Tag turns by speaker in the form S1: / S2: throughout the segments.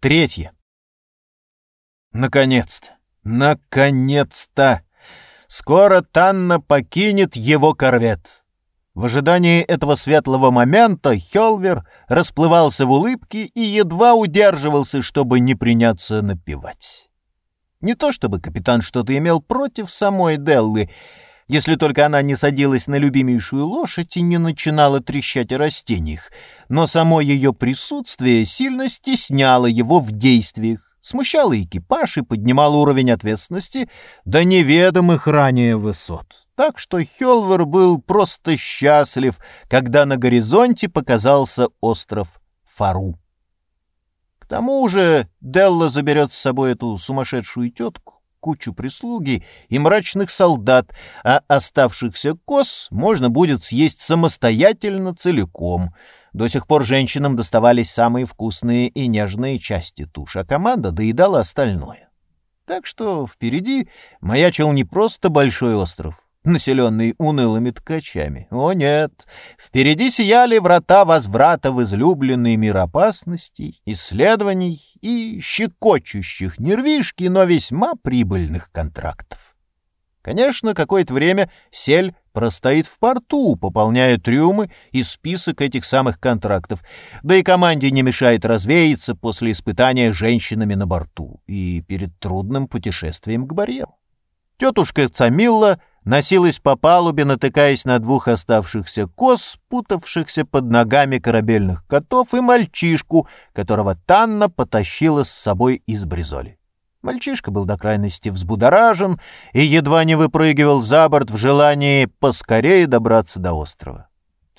S1: Третье. Наконец-то! Наконец-то! Скоро Танна покинет его корвет. В ожидании этого светлого момента Хелвер расплывался в улыбке и едва удерживался, чтобы не приняться напевать. Не то чтобы капитан что-то имел против самой Деллы, если только она не садилась на любимейшую лошадь и не начинала трещать о растениях, но само ее присутствие сильно стесняло его в действиях, смущало экипаж и поднимало уровень ответственности до неведомых ранее высот. Так что Хелвер был просто счастлив, когда на горизонте показался остров Фару. К тому же Делла заберет с собой эту сумасшедшую тетку, кучу прислуги и мрачных солдат, а оставшихся коз можно будет съесть самостоятельно целиком — до сих пор женщинам доставались самые вкусные и нежные части туш, а команда доедала остальное. Так что впереди маячил не просто большой остров, населенный унылыми ткачами. О нет, впереди сияли врата возврата в излюбленный мир опасностей, исследований и щекочущих нервишки, но весьма прибыльных контрактов. Конечно, какое-то время сель простоит в порту, пополняя трюмы и список этих самых контрактов, да и команде не мешает развеяться после испытания женщинами на борту и перед трудным путешествием к барьеру. Тетушка Цамилла носилась по палубе, натыкаясь на двух оставшихся коз, путавшихся под ногами корабельных котов, и мальчишку, которого Танна потащила с собой из Бризоли. Мальчишка был до крайности взбудоражен и едва не выпрыгивал за борт в желании поскорее добраться до острова.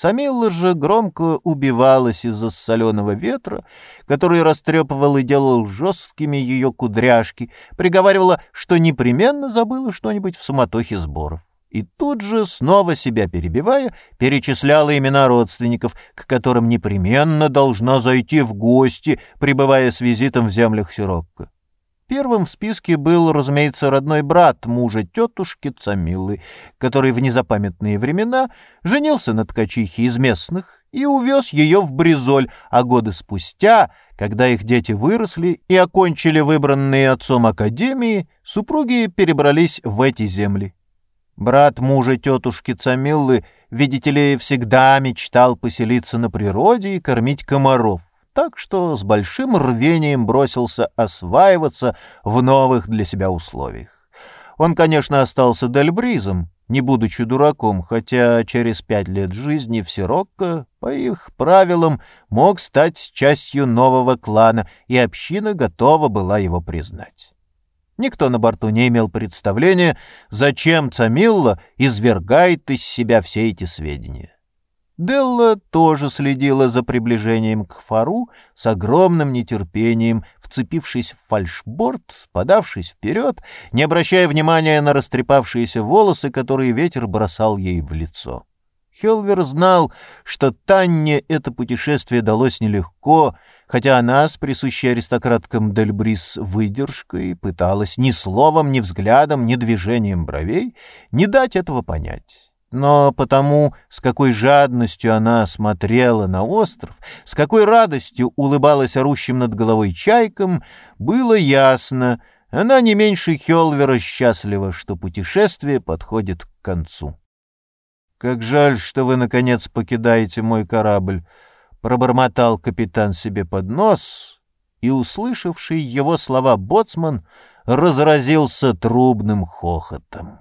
S1: Самилла же громко убивалась из-за соленого ветра, который растрепывал и делал жесткими ее кудряшки, приговаривала, что непременно забыла что-нибудь в суматохе сборов. И тут же, снова себя перебивая, перечисляла имена родственников, к которым непременно должна зайти в гости, пребывая с визитом в землях Сирокко. Первым в списке был, разумеется, родной брат мужа тетушки Цамилы, который в незапамятные времена женился на ткачихе из местных и увез ее в Бризоль, а годы спустя, когда их дети выросли и окончили выбранные отцом академии, супруги перебрались в эти земли. Брат мужа тетушки Цамиллы, видите ли, всегда мечтал поселиться на природе и кормить комаров так что с большим рвением бросился осваиваться в новых для себя условиях. Он, конечно, остался дальбризом, не будучи дураком, хотя через пять лет жизни в Сирокко, по их правилам, мог стать частью нового клана, и община готова была его признать. Никто на борту не имел представления, зачем Цамилла извергает из себя все эти сведения. Делла тоже следила за приближением к фару с огромным нетерпением, вцепившись в фальшборд, подавшись вперед, не обращая внимания на растрепавшиеся волосы, которые ветер бросал ей в лицо. Хелвер знал, что Танне это путешествие далось нелегко, хотя она с присущей аристократкам Дельбрис выдержкой пыталась ни словом, ни взглядом, ни движением бровей не дать этого понять. Но потому, с какой жадностью она смотрела на остров, с какой радостью улыбалась орущим над головой чайкам, было ясно, она не меньше Хелвера счастлива, что путешествие подходит к концу. «Как жаль, что вы, наконец, покидаете мой корабль», — пробормотал капитан себе под нос, и, услышавший его слова боцман, разразился трубным хохотом.